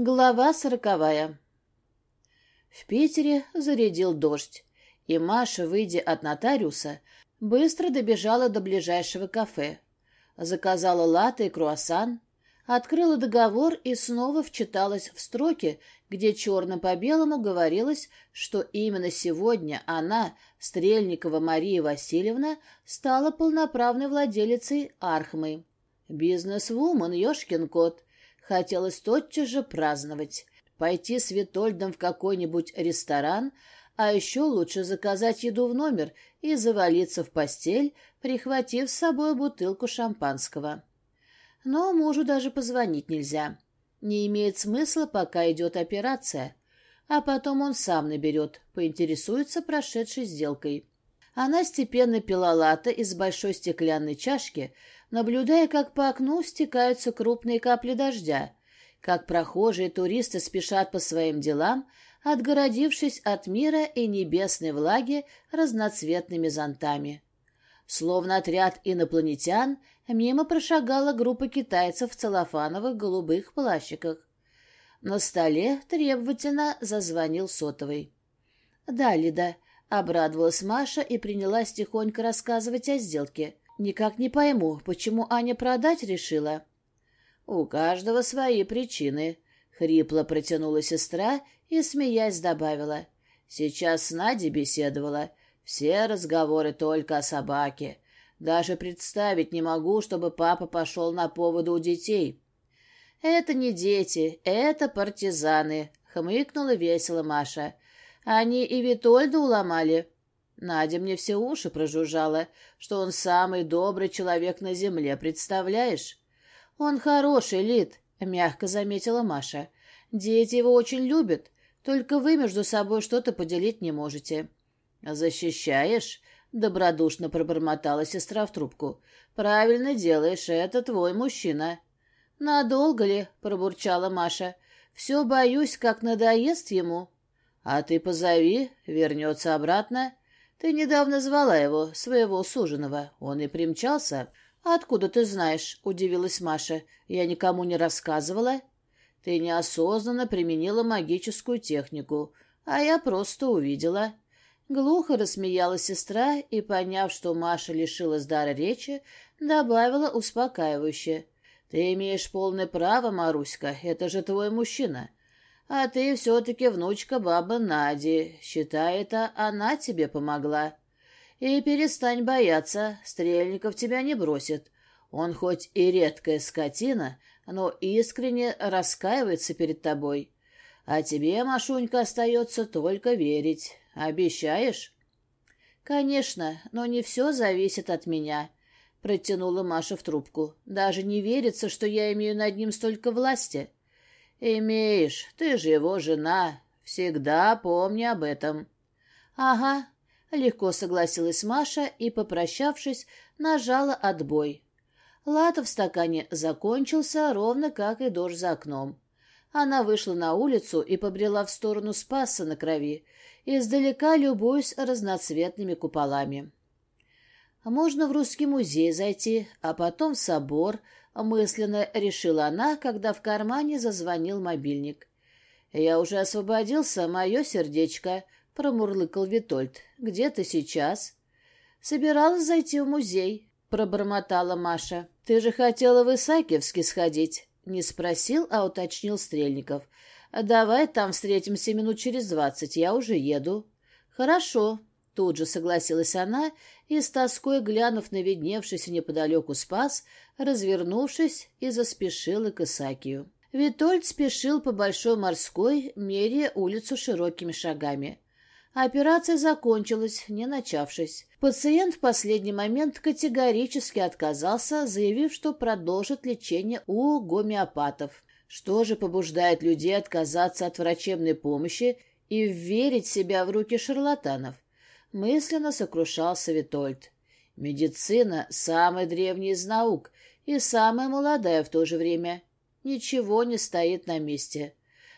Глава сороковая. В Питере зарядил дождь, и Маша, выйдя от нотариуса, быстро добежала до ближайшего кафе. Заказала латте и круассан, открыла договор и снова вчиталась в строки, где черно по белому говорилось, что именно сегодня она, Стрельникова Мария Васильевна, стала полноправной владелицей Архмы. Бизнес-вумен, ёшкин кот — Хотелось тотчас же праздновать, пойти с Витольдом в какой-нибудь ресторан, а еще лучше заказать еду в номер и завалиться в постель, прихватив с собой бутылку шампанского. Но мужу даже позвонить нельзя. Не имеет смысла, пока идет операция. А потом он сам наберет, поинтересуется прошедшей сделкой. Она степенно пила латте из большой стеклянной чашки, наблюдая, как по окну стекаются крупные капли дождя, как прохожие туристы спешат по своим делам, отгородившись от мира и небесной влаги разноцветными зонтами. Словно отряд инопланетян, мимо прошагала группа китайцев в целлофановых голубых плащиках. На столе требовательно зазвонил сотовый. «Да, Лида», Обрадовалась Маша и принялась тихонько рассказывать о сделке. Никак не пойму, почему Аня продать решила. «У каждого свои причины», — хрипло протянула сестра и, смеясь, добавила. «Сейчас с Надей беседовала. Все разговоры только о собаке. Даже представить не могу, чтобы папа пошел на поводу у детей». «Это не дети, это партизаны», — хмыкнула весело Маша. «Маша». Они и Витольду уломали. Надя мне все уши прожужжала, что он самый добрый человек на земле, представляешь? Он хороший, Лид, — мягко заметила Маша. Дети его очень любят, только вы между собой что-то поделить не можете. Защищаешь? — добродушно пробормотала сестра в трубку. «Правильно делаешь, это твой мужчина». «Надолго ли?» — пробурчала Маша. «Все боюсь, как надоест ему». «А ты позови, вернется обратно». Ты недавно звала его, своего суженого. Он и примчался. «Откуда ты знаешь?» — удивилась Маша. «Я никому не рассказывала». «Ты неосознанно применила магическую технику, а я просто увидела». Глухо рассмеялась сестра и, поняв, что Маша лишилась дара речи, добавила успокаивающе. «Ты имеешь полное право, Маруська, это же твой мужчина. А А ты все-таки внучка бабы Нади. Считай это, она тебе помогла. И перестань бояться, Стрельников тебя не бросит. Он хоть и редкая скотина, но искренне раскаивается перед тобой. А тебе, Машунька, остается только верить. Обещаешь? Конечно, но не все зависит от меня, — протянула Маша в трубку. Даже не верится, что я имею над ним столько власти. — «Имеешь, ты же его жена. Всегда помни об этом». «Ага», — легко согласилась Маша и, попрощавшись, нажала отбой. Лата в стакане закончился, ровно как и дождь за окном. Она вышла на улицу и побрела в сторону Спаса на крови, издалека любуясь разноцветными куполами. «Можно в русский музей зайти, а потом в собор», мысленно решила она, когда в кармане зазвонил мобильник. «Я уже освободился, мое сердечко», — промурлыкал Витольд. «Где ты сейчас?» «Собиралась зайти в музей», — пробормотала Маша. «Ты же хотела в Исаакиевский сходить?» Не спросил, а уточнил Стрельников. «Давай там встретимся минут через двадцать, я уже еду». «Хорошо», — тут же согласилась она и с тоской, глянув на видневшийся неподалеку спас, развернувшись и заспешила к Исакию. Витольд спешил по Большой Морской, меряя улицу широкими шагами. Операция закончилась, не начавшись. Пациент в последний момент категорически отказался, заявив, что продолжит лечение у гомеопатов. Что же побуждает людей отказаться от врачебной помощи и верить себя в руки шарлатанов? мысленно сокрушался Витольд. Медицина — самая древняя из наук и самая молодая в то же время. Ничего не стоит на месте.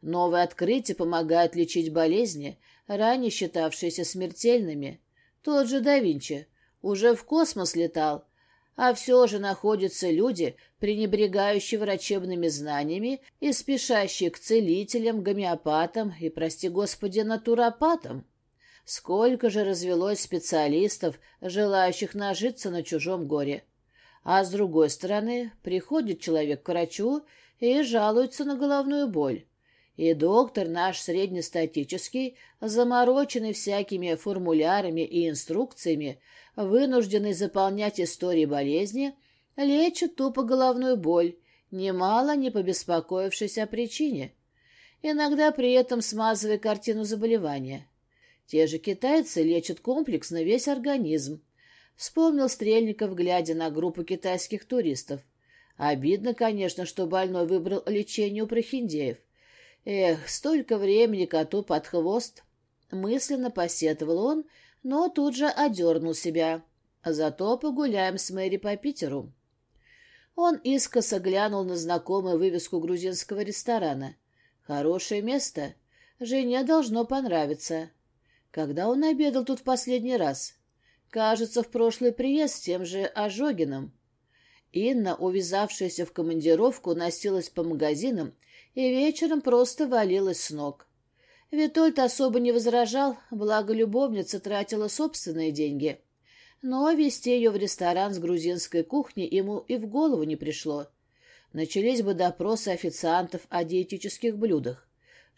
Новые открытия помогают лечить болезни, ранее считавшиеся смертельными. Тот же да Винчи уже в космос летал, а все же находятся люди, пренебрегающие врачебными знаниями и спешащие к целителям, гомеопатам и, прости господи, натуропатам. Сколько же развелось специалистов, желающих нажиться на чужом горе. А с другой стороны, приходит человек к врачу и жалуется на головную боль. И доктор наш среднестатический, замороченный всякими формулярами и инструкциями, вынужденный заполнять истории болезни, лечит тупо головную боль, немало не побеспокоившись о причине, иногда при этом смазывая картину заболевания. Те же китайцы лечат комплексно весь организм. Вспомнил Стрельников, глядя на группу китайских туристов. Обидно, конечно, что больной выбрал лечение у прохиндеев. Эх, столько времени коту под хвост. Мысленно посетовал он, но тут же одернул себя. Зато погуляем с Мэри по Питеру. Он искоса глянул на знакомую вывеску грузинского ресторана. Хорошее место. Жене должно понравиться. Когда он обедал тут в последний раз? Кажется, в прошлый приезд тем же Ожогиным. Инна, увязавшаяся в командировку, носилась по магазинам и вечером просто валилась с ног. Витольд особо не возражал, благо любовница тратила собственные деньги. Но вести ее в ресторан с грузинской кухней ему и в голову не пришло. Начались бы допросы официантов о диетических блюдах.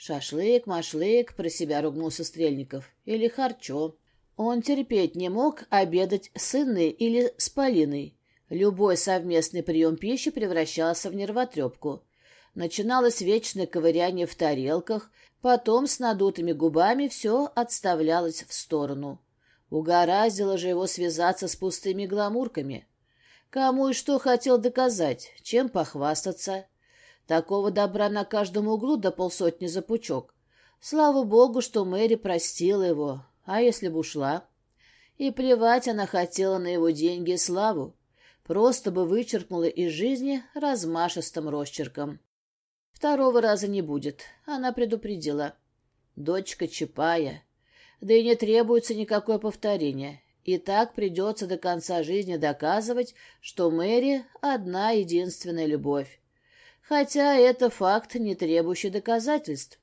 Шашлык, машлык, про себя ругнулся Стрельников. Или харчо. Он терпеть не мог обедать с Инной или с Полиной. Любой совместный прием пищи превращался в нервотрепку. Начиналось вечное ковыряние в тарелках, потом с надутыми губами все отставлялось в сторону. Угораздило же его связаться с пустыми гламурками. Кому и что хотел доказать, чем похвастаться. Такого добра на каждом углу до полсотни за пучок. Слава богу, что Мэри простила его. А если бы ушла? И плевать она хотела на его деньги и славу. Просто бы вычеркнула из жизни размашистым росчерком. Второго раза не будет, она предупредила. Дочка Чапая. Да и не требуется никакое повторение. И так придется до конца жизни доказывать, что Мэри — одна единственная любовь хотя это факт, не требующий доказательств.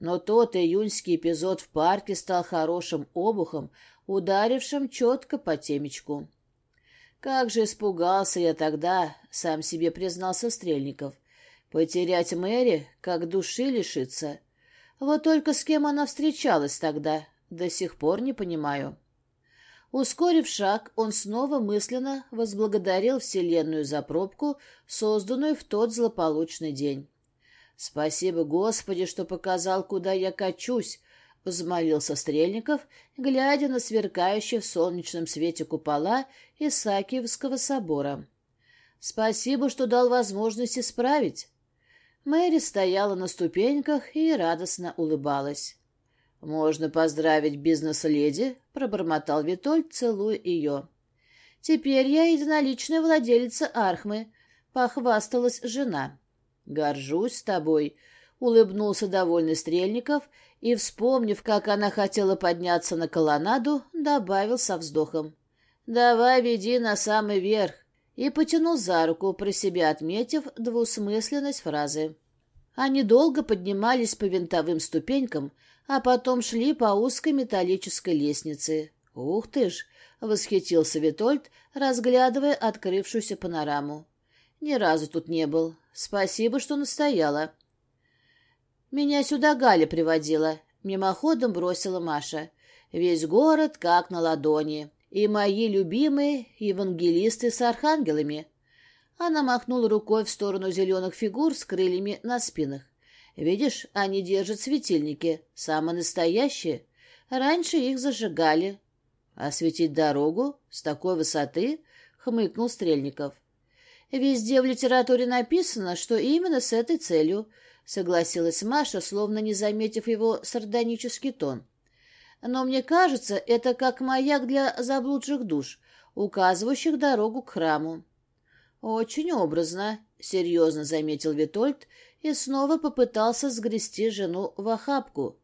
Но тот июньский эпизод в парке стал хорошим обухом, ударившим четко по темечку. Как же испугался я тогда, сам себе признался Стрельников. Потерять Мэри, как души лишиться. Вот только с кем она встречалась тогда, до сих пор не понимаю. Ускорив шаг, он снова мысленно возблагодарил Вселенную за пробку, созданную в тот злополучный день. «Спасибо, Господи, что показал, куда я качусь!» — взмолился Стрельников, глядя на сверкающие в солнечном свете купола Исаакиевского собора. «Спасибо, что дал возможность исправить!» Мэри стояла на ступеньках и радостно улыбалась. «Можно поздравить бизнес-леди», — пробормотал Витольд, целуя ее. «Теперь я единоличная владелица Архмы», — похвасталась жена. «Горжусь тобой», — улыбнулся довольный Стрельников и, вспомнив, как она хотела подняться на колоннаду, добавил со вздохом. «Давай веди на самый верх, и потянул за руку, про себя отметив двусмысленность фразы. Они долго поднимались по винтовым ступенькам, а потом шли по узкой металлической лестнице. «Ух ты ж!» — восхитился Витольд, разглядывая открывшуюся панораму. «Ни разу тут не был. Спасибо, что настояла». «Меня сюда Галя приводила», — мимоходом бросила Маша. «Весь город как на ладони. И мои любимые евангелисты с архангелами». Она махнула рукой в сторону зеленых фигур с крыльями на спинах. Видишь, они держат светильники, самые настоящие. Раньше их зажигали. Осветить а дорогу с такой высоты хмыкнул Стрельников. Везде в литературе написано, что именно с этой целью, согласилась Маша, словно не заметив его сардонический тон. Но мне кажется, это как маяк для заблудших душ, указывающих дорогу к храму. Очень образно, серьезно заметил Витольд, и снова попытался сгрести жену в охапку.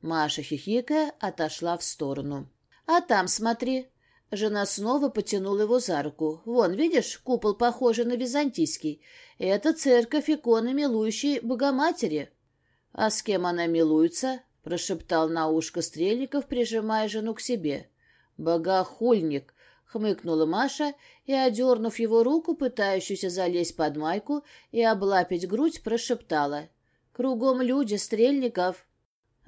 Маша хихикая отошла в сторону. «А там смотри!» Жена снова потянула его за руку. «Вон, видишь, купол похож на византийский. Это церковь иконы, милующей Богоматери». «А с кем она милуется?» — прошептал на ушко Стрельников, прижимая жену к себе. «Богохульник!» хмыкнула Маша и, одернув его руку, пытающуюся залезть под майку и облапить грудь, прошептала. «Кругом люди, стрельников!»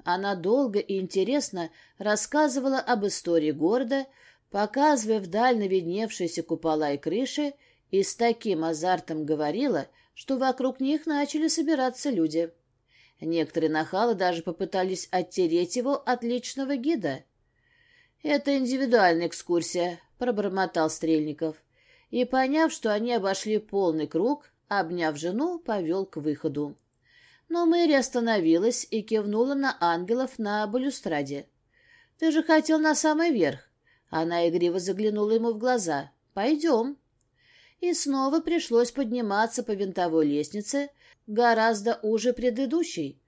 Она долго и интересно рассказывала об истории города, показывая вдаль наведневшиеся купола и крыши, и с таким азартом говорила, что вокруг них начали собираться люди. Некоторые нахалы даже попытались оттереть его от личного гида. «Это индивидуальная экскурсия пробормотал Стрельников. И, поняв, что они обошли полный круг, обняв жену, повел к выходу. Но Мэри остановилась и кивнула на ангелов на балюстраде. «Ты же хотел на самый верх!» Она игриво заглянула ему в глаза. «Пойдем!» И снова пришлось подниматься по винтовой лестнице, гораздо уже предыдущей.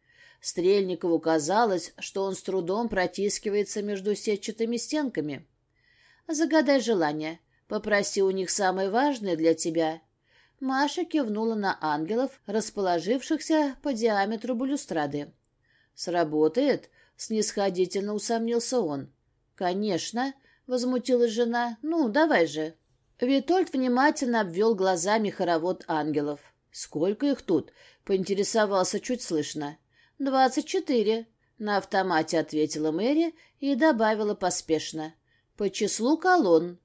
Стрельникову казалось, что он с трудом протискивается между сетчатыми стенками. Загадай желание. Попроси у них самое важное для тебя». Маша кивнула на ангелов, расположившихся по диаметру балюстрады. «Сработает?» — снисходительно усомнился он. «Конечно», — возмутилась жена. «Ну, давай же». Витольд внимательно обвел глазами хоровод ангелов. «Сколько их тут?» — поинтересовался чуть слышно. «Двадцать четыре», — на автомате ответила Мэри и добавила поспешно по числу колонн.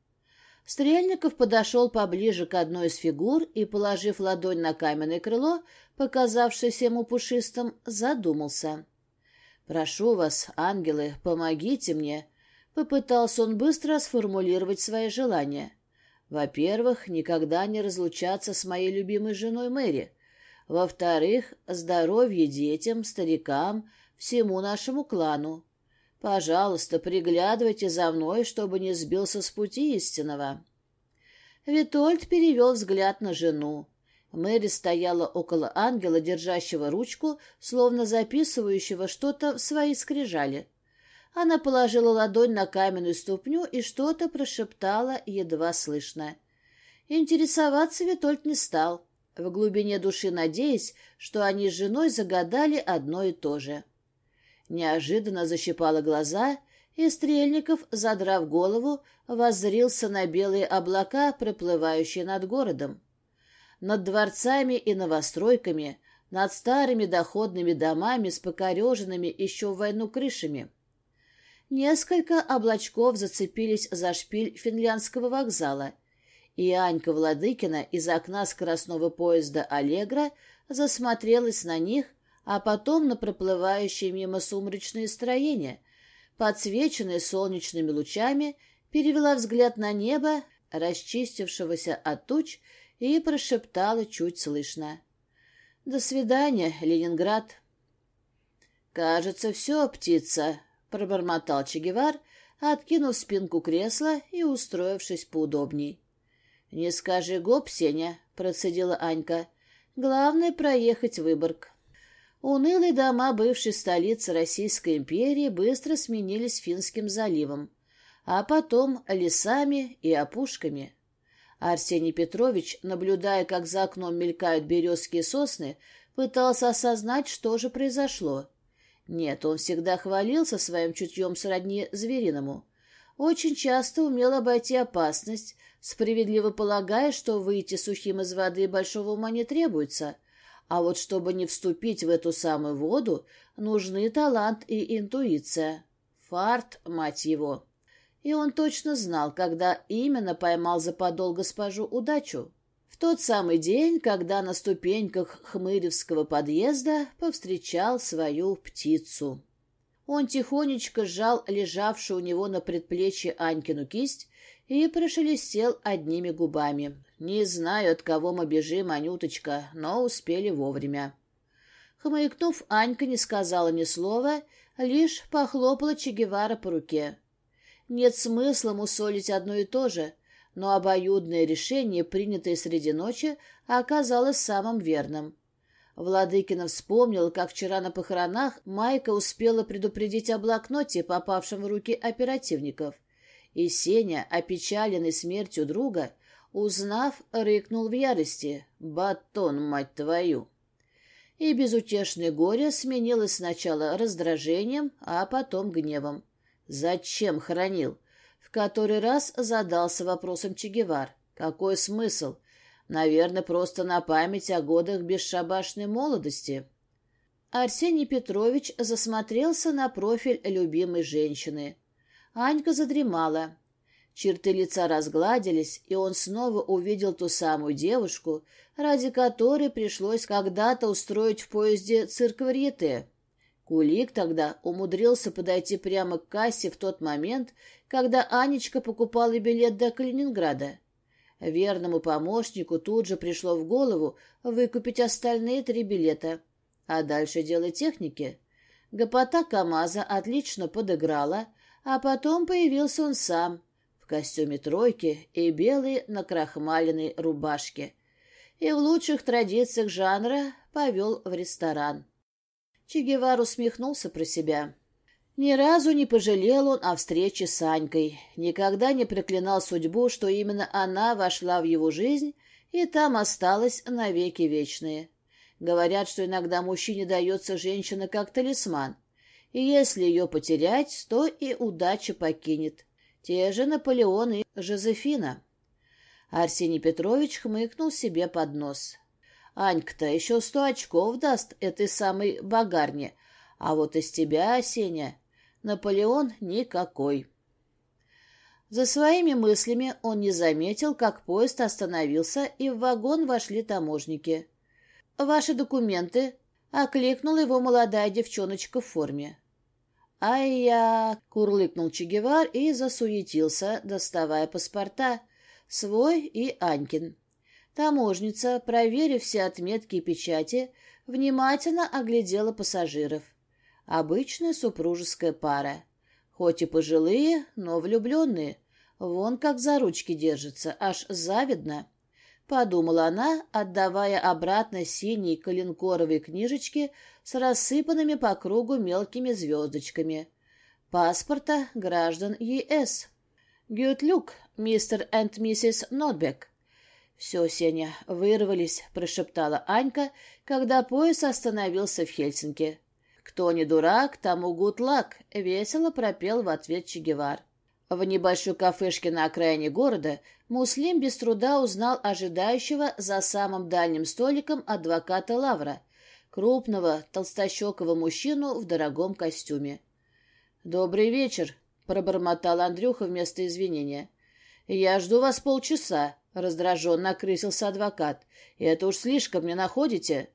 Стрельников подошел поближе к одной из фигур и, положив ладонь на каменное крыло, показавшееся ему пушистым, задумался. «Прошу вас, ангелы, помогите мне!» Попытался он быстро сформулировать свои желания. «Во-первых, никогда не разлучаться с моей любимой женой Мэри. Во-вторых, здоровье детям, старикам, всему нашему клану. Пожалуйста, приглядывайте за мной, чтобы не сбился с пути истинного». Витольд перевел взгляд на жену. Мэри стояла около ангела, держащего ручку, словно записывающего что-то в свои скрижали. Она положила ладонь на каменную ступню и что-то прошептала, едва слышно. Интересоваться Витольд не стал, в глубине души надеясь, что они с женой загадали одно и то же неожиданно защипала глаза и Стрельников, задрав голову, воззрился на белые облака, проплывающие над городом. Над дворцами и новостройками, над старыми доходными домами с покореженными еще в войну крышами. Несколько облачков зацепились за шпиль финляндского вокзала, и Анька Владыкина из окна скоростного поезда «Аллегра» засмотрелась на них, а потом на проплывающее мимо сумрачное строение, подсвеченное солнечными лучами, перевела взгляд на небо, расчистившегося от туч, и прошептала чуть слышно. «До свидания, Ленинград!» «Кажется, все, птица!» — пробормотал Чегевар, откинув спинку кресла и устроившись поудобней. «Не скажи гоп, Сеня!» — процедила Анька. «Главное — проехать Выборг». Унылые дома бывшей столицы Российской империи быстро сменились Финским заливом, а потом лесами и опушками. Арсений Петрович, наблюдая, как за окном мелькают березки и сосны, пытался осознать, что же произошло. Нет, он всегда хвалился своим чутьем сродни звериному. Очень часто умел обойти опасность, справедливо полагая, что выйти сухим из воды большого ума не требуется — а вот чтобы не вступить в эту самую воду, нужны талант и интуиция. Фарт, мать его. И он точно знал, когда именно поймал за подол госпожу удачу. В тот самый день, когда на ступеньках Хмыревского подъезда повстречал свою птицу. Он тихонечко сжал лежавшую у него на предплечье Анькину кисть и прошелестел одними губами. Не знаю, от кого мы бежим, Анюточка, но успели вовремя. Хмыкнув, Анька не сказала ни слова, лишь похлопала Че Гевара по руке. Нет смысла мусолить одно и то же, но обоюдное решение, принятое среди ночи, оказалось самым верным. Владыкина вспомнил, как вчера на похоронах Майка успела предупредить о блокноте, попавшем в руки оперативников — и Сеня, опечаленный смертью друга, узнав, рыкнул в ярости «Батон, мать твою!». И безутешное горе сменилось сначала раздражением, а потом гневом. «Зачем хранил?» В который раз задался вопросом Чегевар: «Какой смысл?» Наверное, просто на память о годах бесшабашной молодости. Арсений Петрович засмотрелся на профиль любимой женщины. Анька задремала. Черты лица разгладились, и он снова увидел ту самую девушку, ради которой пришлось когда-то устроить в поезде цирк варьете. Кулик тогда умудрился подойти прямо к кассе в тот момент, когда Анечка покупала билет до Калининграда. Верному помощнику тут же пришло в голову выкупить остальные три билета. А дальше дело техники. Гопота КамАЗа отлично подыграла — а потом появился он сам в костюме тройки и белой накрахмаленной рубашке и в лучших традициях жанра повел в ресторан. Че Гевар усмехнулся про себя. Ни разу не пожалел он о встрече с Анькой, никогда не проклинал судьбу, что именно она вошла в его жизнь и там осталась навеки вечные. Говорят, что иногда мужчине дается женщина как талисман — и Если ее потерять, то и удача покинет. Те же Наполеон и Жозефина. Арсений Петрович хмыкнул себе под нос. Анька-то еще сто очков даст этой самой багарне, а вот из тебя, Сеня, Наполеон никакой. За своими мыслями он не заметил, как поезд остановился, и в вагон вошли таможники. «Ваши документы?» окликнула его молодая девчоночка в форме. «Ай-я!» — курлыкнул Чегевар и засуетился, доставая паспорта, свой и Анькин. Таможница, проверив все отметки и печати, внимательно оглядела пассажиров. Обычная супружеская пара. Хоть и пожилые, но влюбленные. Вон как за ручки держатся, аж завидно подумала она, отдавая обратно синей коленкоровой книжечки с рассыпанными по кругу мелкими звездочками. Паспорта граждан ЕС. Гютлюк, мистер энд миссис Нотбек. «Все, Сеня, вырвались», — прошептала Анька, когда поезд остановился в Хельсинки. «Кто не дурак, тому гудлак», — весело пропел в ответ Чегевар. В небольшой кафешке на окраине города Муслим без труда узнал ожидающего за самым дальним столиком адвоката Лавра, крупного толстощекого мужчину в дорогом костюме. «Добрый вечер», — пробормотал Андрюха вместо извинения. «Я жду вас полчаса», — раздраженно окрысился адвокат. «Это уж слишком не находите?»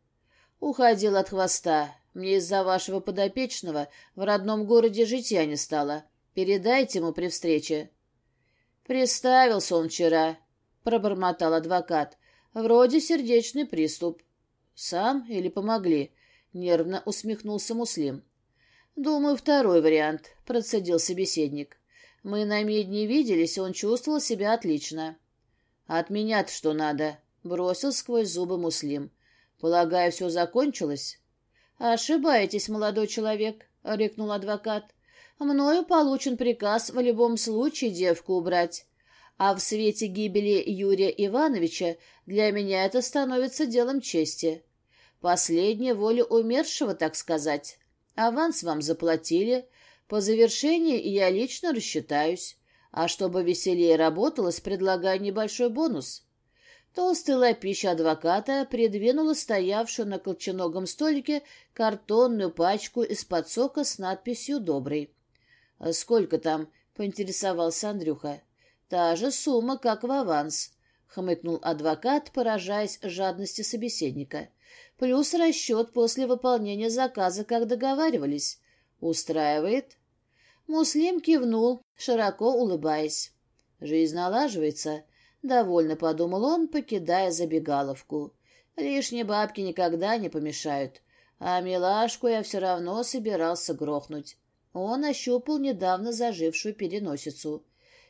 «Уходил от хвоста. Мне из-за вашего подопечного в родном городе житья не стало. Передайте ему при встрече». «Приставился он вчера», — пробормотал адвокат. «Вроде сердечный приступ». «Сам или помогли?» — нервно усмехнулся Муслим. «Думаю, второй вариант», — процедил собеседник. «Мы на медне виделись, он чувствовал себя отлично». «От меня-то что надо?» — бросил сквозь зубы Муслим. «Полагаю, все закончилось?» «Ошибаетесь, молодой человек», — рыкнул адвокат мною получен приказ в любом случае девку убрать. А в свете гибели Юрия Ивановича для меня это становится делом чести. Последняя воля умершего, так сказать. Аванс вам заплатили. По завершении я лично рассчитаюсь. А чтобы веселее работалось, предлагаю небольшой бонус. Толстая лапища адвоката придвинула стоявшую на колченогом столике картонную пачку из-под сока с надписью «Добрый». А сколько там?» — поинтересовался Андрюха. «Та же сумма, как в аванс», — хмыкнул адвокат, поражаясь жадности собеседника. «Плюс расчет после выполнения заказа, как договаривались. Устраивает?» Муслим кивнул, широко улыбаясь. «Жизнь налаживается», — довольно подумал он, покидая забегаловку. «Лишние бабки никогда не помешают, а милашку я все равно собирался грохнуть». Он ощупал недавно зажившую переносицу.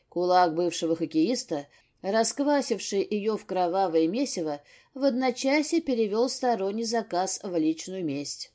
Кулак бывшего хоккеиста, расквасивший ее в кровавое месиво, в одночасье перевел сторонний заказ в личную месть.